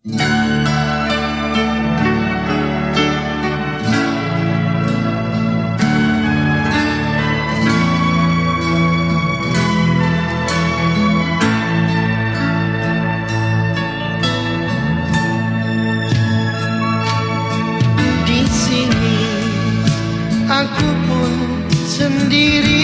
Di sini aku pun sendiri.